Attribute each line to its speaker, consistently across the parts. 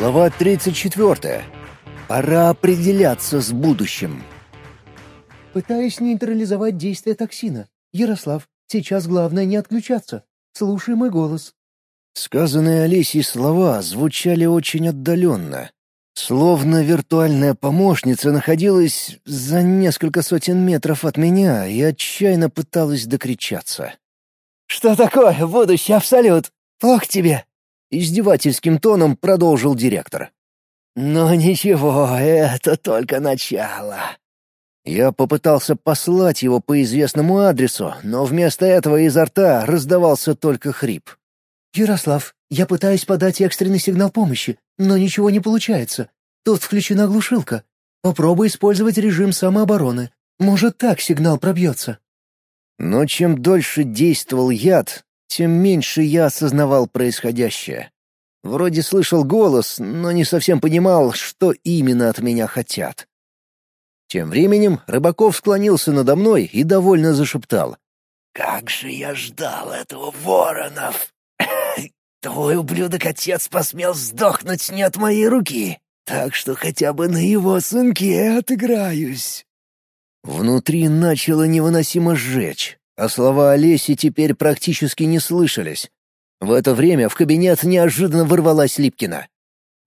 Speaker 1: Глава 34. Пора определяться с будущим.
Speaker 2: Пытаюсь нейтрализовать действие токсина. Ярослав, сейчас главное не отключаться. Слушай мой голос.
Speaker 1: Сказанные Олесей слова звучали очень отдаленно. Словно виртуальная помощница находилась за несколько сотен метров от меня и отчаянно пыталась докричаться.
Speaker 2: «Что такое, будущий абсолют? Плохо тебе?»
Speaker 1: Издевательским тоном продолжил директор.
Speaker 2: «Но ничего, это только начало».
Speaker 1: Я попытался послать его по известному адресу, но вместо этого изо рта раздавался только хрип.
Speaker 2: «Ярослав, я пытаюсь подать экстренный сигнал помощи, но ничего не получается. Тут включена глушилка. Попробуй использовать режим самообороны. Может, так сигнал пробьется».
Speaker 1: Но чем дольше действовал яд, тем меньше я осознавал происходящее. Вроде слышал голос, но не совсем понимал, что именно от меня хотят. Тем временем Рыбаков склонился надо мной и довольно зашептал.
Speaker 3: «Как же я ждал этого, Воронов! Твой ублюдок-отец посмел сдохнуть не от моей руки, так что хотя бы на его сынке отыграюсь!»
Speaker 1: Внутри начало невыносимо сжечь а слова Олеси теперь практически не слышались. В это время в кабинет неожиданно ворвалась Липкина.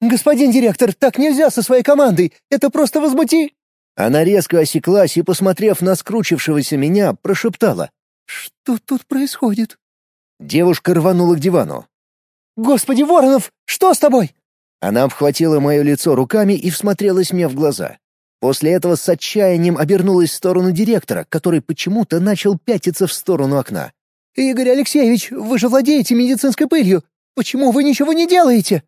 Speaker 2: «Господин директор, так нельзя со своей командой! Это просто возмути...»
Speaker 1: Она резко осеклась и, посмотрев на скручившегося меня, прошептала.
Speaker 2: «Что тут происходит?»
Speaker 1: Девушка рванула к дивану.
Speaker 2: «Господи, Воронов, что с тобой?»
Speaker 1: Она обхватила мое лицо руками и всмотрелась мне в глаза. После этого с отчаянием обернулась в сторону директора, который почему-то начал пятиться в сторону окна.
Speaker 2: «Игорь Алексеевич, вы же владеете медицинской пылью. Почему вы ничего не делаете?»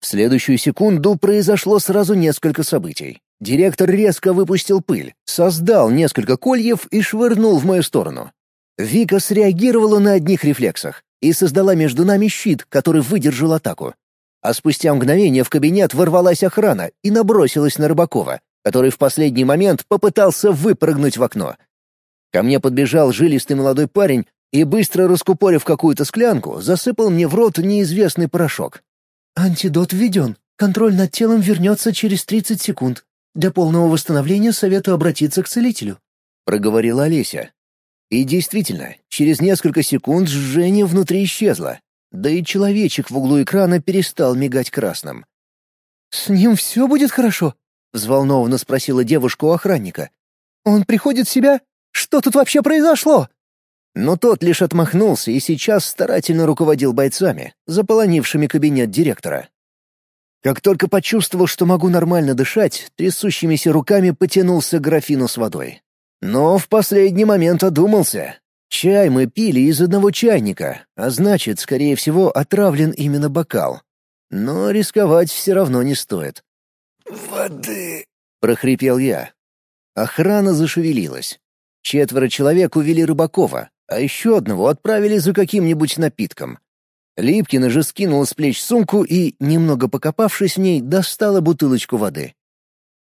Speaker 1: В следующую секунду произошло сразу несколько событий. Директор резко выпустил пыль, создал несколько кольев и швырнул в мою сторону. Вика среагировала на одних рефлексах и создала между нами щит, который выдержал атаку. А спустя мгновение в кабинет ворвалась охрана и набросилась на Рыбакова, который в последний момент попытался выпрыгнуть в окно. Ко мне подбежал жилистый молодой парень и, быстро раскупорив какую-то склянку, засыпал мне в рот неизвестный порошок.
Speaker 2: «Антидот введен. Контроль над телом вернется через 30 секунд. Для полного восстановления советую обратиться к целителю», —
Speaker 1: проговорила Олеся. И действительно, через несколько секунд жжение внутри исчезло, да и человечек в углу экрана перестал мигать красным.
Speaker 2: «С ним все будет хорошо?» — взволнованно спросила девушка у охранника. «Он приходит в себя? Что тут вообще произошло?»
Speaker 1: Но тот лишь отмахнулся и сейчас старательно руководил бойцами, заполонившими кабинет директора. Как только почувствовал, что могу нормально дышать, трясущимися руками потянулся к графину с водой. Но в последний момент одумался. Чай мы пили из одного чайника, а значит, скорее всего, отравлен именно бокал. Но рисковать все равно не стоит.
Speaker 3: «Воды!»
Speaker 1: — прохрипел я. Охрана зашевелилась. Четверо человек увели Рыбакова, а еще одного отправили за каким-нибудь напитком. Липкина же скинула с плеч сумку и, немного покопавшись в ней, достала бутылочку воды.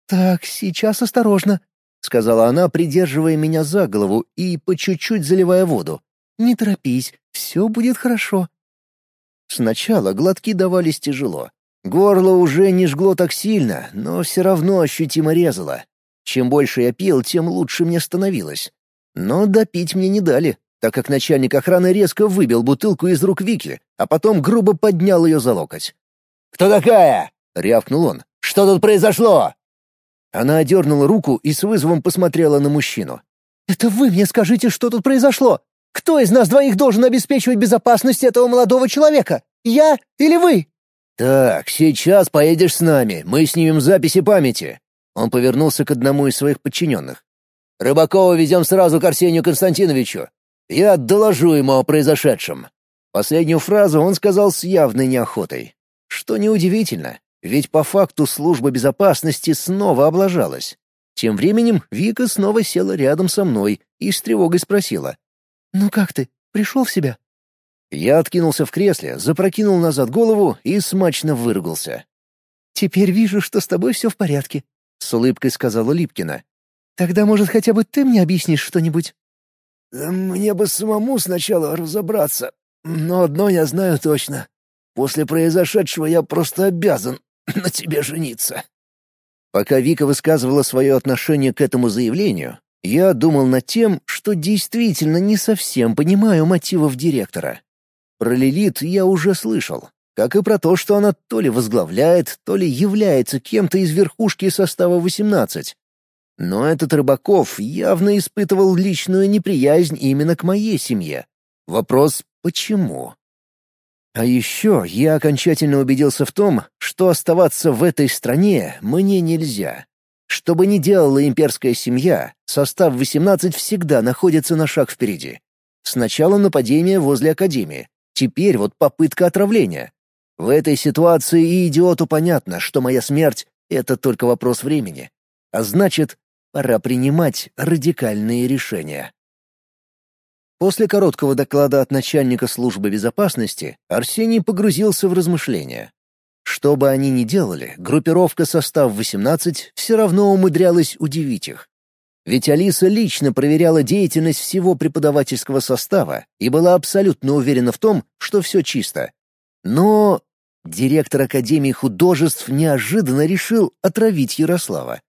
Speaker 2: «Так, сейчас осторожно», — сказала она, придерживая меня за голову и по чуть-чуть заливая воду. «Не торопись, все будет хорошо».
Speaker 1: Сначала глотки давались тяжело, Горло уже не жгло так сильно, но все равно ощутимо резало. Чем больше я пил, тем лучше мне становилось. Но допить мне не дали, так как начальник охраны резко выбил бутылку из рук Вики, а потом грубо поднял ее за локоть.
Speaker 3: «Кто такая?»
Speaker 1: — рявкнул он.
Speaker 3: «Что тут произошло?»
Speaker 1: Она одернула руку и с вызовом посмотрела на мужчину.
Speaker 2: «Это вы мне скажите, что тут произошло? Кто из нас двоих должен обеспечивать безопасность этого молодого человека? Я или вы?»
Speaker 1: «Так, сейчас поедешь с нами, мы снимем записи памяти». Он повернулся к одному из своих подчиненных. «Рыбакова везем сразу к Арсению Константиновичу. Я доложу ему о произошедшем». Последнюю фразу он сказал с явной неохотой. Что неудивительно, ведь по факту служба безопасности снова облажалась. Тем временем Вика снова села рядом со мной и с тревогой спросила.
Speaker 2: «Ну как ты? Пришел в себя?»
Speaker 1: Я откинулся в кресле, запрокинул назад голову и смачно выругался.
Speaker 2: «Теперь вижу, что с тобой все в порядке», — с улыбкой сказала Липкина. «Тогда, может, хотя бы ты мне объяснишь что-нибудь?»
Speaker 3: «Мне бы самому сначала разобраться, но одно я знаю точно. После произошедшего я просто обязан на тебе жениться».
Speaker 1: Пока Вика высказывала свое отношение к этому заявлению, я думал над тем, что действительно не совсем понимаю мотивов директора. Про Лилит я уже слышал, как и про то, что она то ли возглавляет, то ли является кем-то из верхушки состава 18. Но этот Рыбаков явно испытывал личную неприязнь именно к моей семье. Вопрос «почему?». А еще я окончательно убедился в том, что оставаться в этой стране мне нельзя. Что бы ни делала имперская семья, состав 18 всегда находится на шаг впереди. Сначала нападение возле Академии, теперь вот попытка отравления. В этой ситуации и идиоту понятно, что моя смерть — это только вопрос времени. А значит, пора принимать радикальные решения. После короткого доклада от начальника службы безопасности Арсений погрузился в размышления. Что бы они ни делали, группировка состав 18 все равно умудрялась удивить их. Ведь Алиса лично проверяла деятельность всего преподавательского состава и была абсолютно уверена в том, что все чисто. Но директор Академии художеств неожиданно решил отравить Ярослава.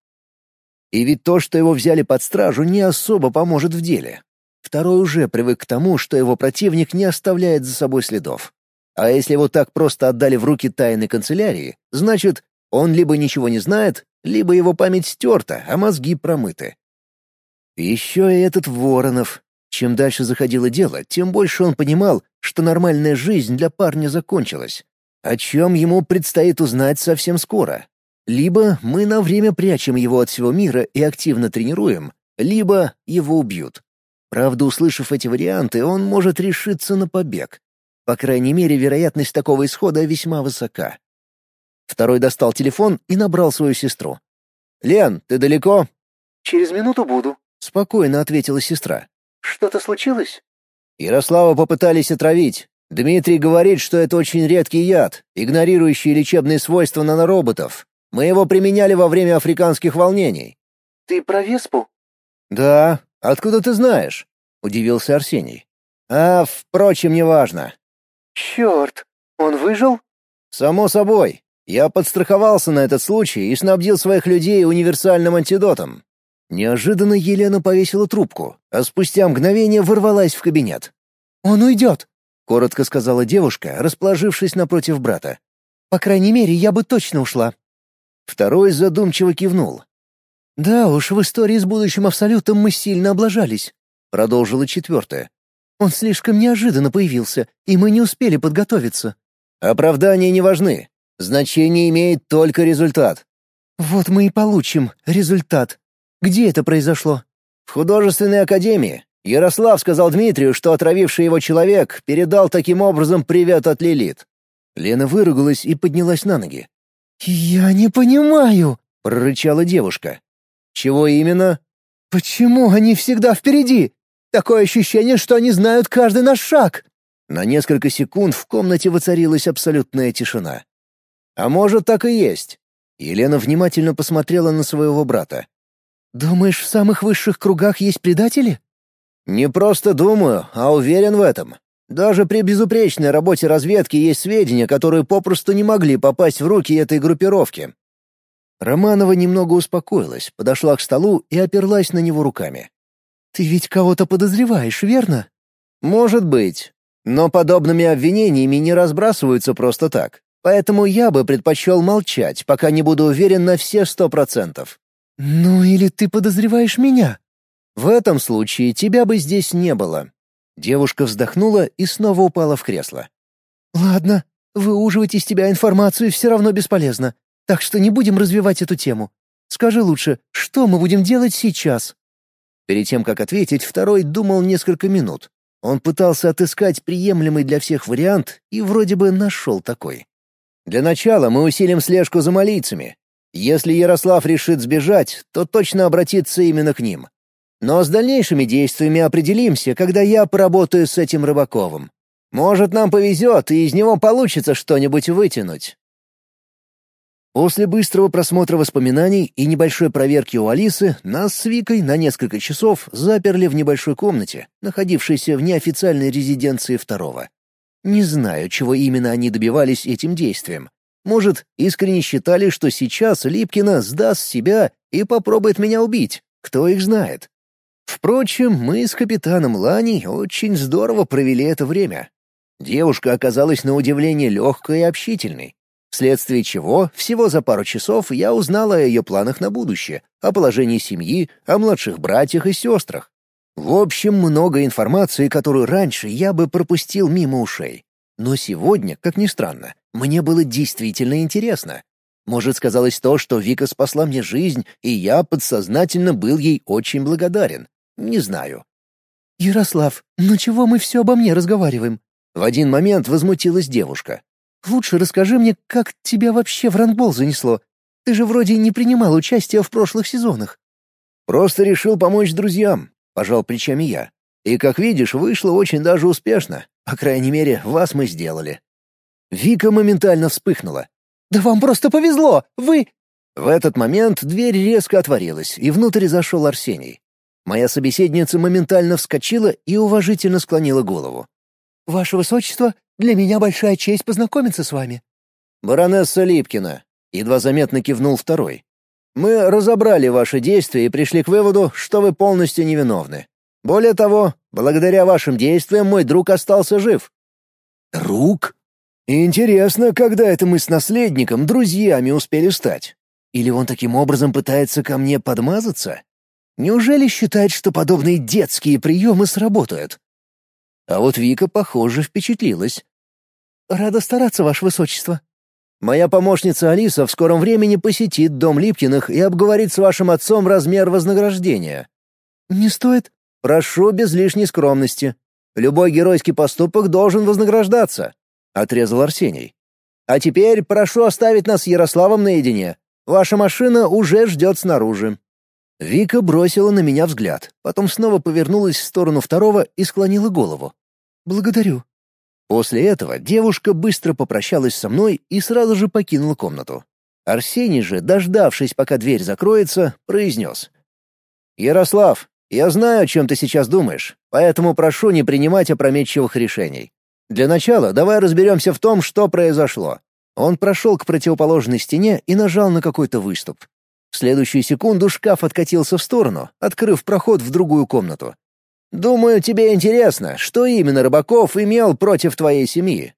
Speaker 1: И ведь то, что его взяли под стражу, не особо поможет в деле. Второй уже привык к тому, что его противник не оставляет за собой следов. А если его так просто отдали в руки тайной канцелярии, значит, он либо ничего не знает, либо его память стерта, а мозги промыты. Еще и этот Воронов. Чем дальше заходило дело, тем больше он понимал, что нормальная жизнь для парня закончилась о чем ему предстоит узнать совсем скоро. Либо мы на время прячем его от всего мира и активно тренируем, либо его убьют. Правда, услышав эти варианты, он может решиться на побег. По крайней мере, вероятность такого исхода весьма высока. Второй достал телефон и набрал свою сестру. «Лен, ты далеко?»
Speaker 2: «Через минуту буду», —
Speaker 1: спокойно ответила сестра.
Speaker 2: «Что-то случилось?»
Speaker 1: Ярослава попытались отравить. Дмитрий говорит, что это очень редкий яд, игнорирующий лечебные свойства нанороботов. Мы его применяли во время африканских волнений.
Speaker 2: Ты про Веспу?
Speaker 1: Да. Откуда ты знаешь? Удивился Арсений. А, впрочем, неважно.
Speaker 2: Черт, он выжил?
Speaker 1: Само собой. Я подстраховался на этот случай и снабдил своих людей универсальным антидотом. Неожиданно Елена повесила трубку, а спустя мгновение ворвалась в кабинет.
Speaker 2: «Он уйдет!»
Speaker 1: — коротко сказала девушка, расположившись напротив брата.
Speaker 2: «По крайней мере, я бы точно ушла».
Speaker 1: Второй задумчиво кивнул.
Speaker 2: «Да уж, в истории с будущим Абсолютом мы сильно облажались», — продолжила четвертая. «Он слишком неожиданно появился, и мы не успели подготовиться».
Speaker 1: «Оправдания не важны. Значение имеет только результат».
Speaker 2: «Вот мы и получим результат. Где это произошло?»
Speaker 1: «В художественной академии. Ярослав сказал Дмитрию, что отравивший его человек передал таким образом привет от Лилит. Лена выругалась и поднялась на ноги.
Speaker 2: «Я не понимаю», —
Speaker 1: прорычала девушка. «Чего именно?»
Speaker 2: «Почему они всегда впереди? Такое ощущение, что они знают каждый наш шаг».
Speaker 1: На несколько секунд в комнате воцарилась абсолютная тишина. «А может, так и есть?» Елена внимательно посмотрела на своего брата.
Speaker 2: «Думаешь, в самых высших кругах есть предатели?»
Speaker 1: Не просто думаю, а уверен в этом. Даже при безупречной работе разведки есть сведения, которые попросту не могли попасть в руки этой группировки. Романова немного успокоилась, подошла к столу и оперлась на него руками.
Speaker 2: «Ты ведь кого-то подозреваешь, верно?»
Speaker 1: «Может быть. Но подобными обвинениями не разбрасываются просто так. Поэтому я бы предпочел молчать, пока не буду уверен на все сто процентов».
Speaker 2: «Ну или ты подозреваешь меня?»
Speaker 1: В этом случае тебя бы здесь не было». Девушка вздохнула и снова упала в кресло.
Speaker 2: «Ладно, выуживать из тебя информацию все равно бесполезно, так что не будем развивать эту тему. Скажи лучше, что мы будем делать сейчас?»
Speaker 1: Перед тем, как ответить, второй думал несколько минут. Он пытался отыскать приемлемый для всех вариант и вроде бы нашел такой. «Для начала мы усилим слежку за молийцами. Если Ярослав решит сбежать, то точно обратится именно к ним. Но с дальнейшими действиями определимся, когда я поработаю с этим Рыбаковым. Может, нам повезет, и из него получится что-нибудь вытянуть». После быстрого просмотра воспоминаний и небольшой проверки у Алисы нас с Викой на несколько часов заперли в небольшой комнате, находившейся в неофициальной резиденции второго. Не знаю, чего именно они добивались этим действием. Может, искренне считали, что сейчас Липкина сдаст себя и попробует меня убить. Кто их знает? Впрочем, мы с капитаном Лани очень здорово провели это время. Девушка оказалась на удивление легкой и общительной, вследствие чего всего за пару часов я узнала о ее планах на будущее, о положении семьи, о младших братьях и сестрах. В общем, много информации, которую раньше я бы пропустил мимо ушей. Но сегодня, как ни странно, мне было действительно интересно. Может, сказалось то, что Вика спасла мне жизнь, и я подсознательно был ей очень благодарен. Не знаю.
Speaker 2: «Ярослав, ну чего мы все обо мне разговариваем?»
Speaker 1: В один момент возмутилась девушка.
Speaker 2: «Лучше расскажи мне, как тебя вообще в рандбол занесло. Ты же вроде не принимал участия в прошлых сезонах».
Speaker 1: «Просто решил помочь друзьям», — пожал плечами я. «И, как видишь, вышло очень даже успешно. По крайней мере, вас мы сделали». Вика моментально вспыхнула.
Speaker 2: «Да вам просто повезло! Вы...»
Speaker 1: В этот момент дверь резко отворилась, и внутрь зашел Арсений. Моя собеседница моментально вскочила и уважительно склонила голову.
Speaker 2: «Ваше высочество, для меня большая честь познакомиться с вами».
Speaker 1: «Баронесса Липкина», — едва заметно кивнул второй. «Мы разобрали ваши действия и пришли к выводу, что вы полностью невиновны. Более того, благодаря вашим действиям мой друг остался жив». «Друг?» «Интересно, когда это мы с наследником друзьями успели стать? Или он таким образом пытается ко мне подмазаться?» Неужели считает, что подобные детские приемы сработают? А вот Вика, похоже, впечатлилась.
Speaker 2: «Рада стараться, Ваше Высочество».
Speaker 1: «Моя помощница Алиса в скором времени посетит дом Липкиных и обговорит с вашим отцом размер вознаграждения».
Speaker 2: «Не стоит?»
Speaker 1: «Прошу без лишней скромности. Любой геройский поступок должен вознаграждаться», — отрезал Арсений. «А теперь прошу оставить нас с Ярославом наедине. Ваша машина уже ждет снаружи». Вика бросила на меня взгляд, потом снова повернулась в сторону второго и склонила голову.
Speaker 2: «Благодарю».
Speaker 1: После этого девушка быстро попрощалась со мной и сразу же покинула комнату. Арсений же, дождавшись, пока дверь закроется, произнес. «Ярослав, я знаю, о чем ты сейчас думаешь, поэтому прошу не принимать опрометчивых решений. Для начала давай разберемся в том, что произошло». Он прошел к противоположной стене и нажал на какой-то выступ. В следующую секунду шкаф откатился в сторону, открыв проход в другую комнату. «Думаю, тебе интересно, что именно Рыбаков имел против твоей семьи.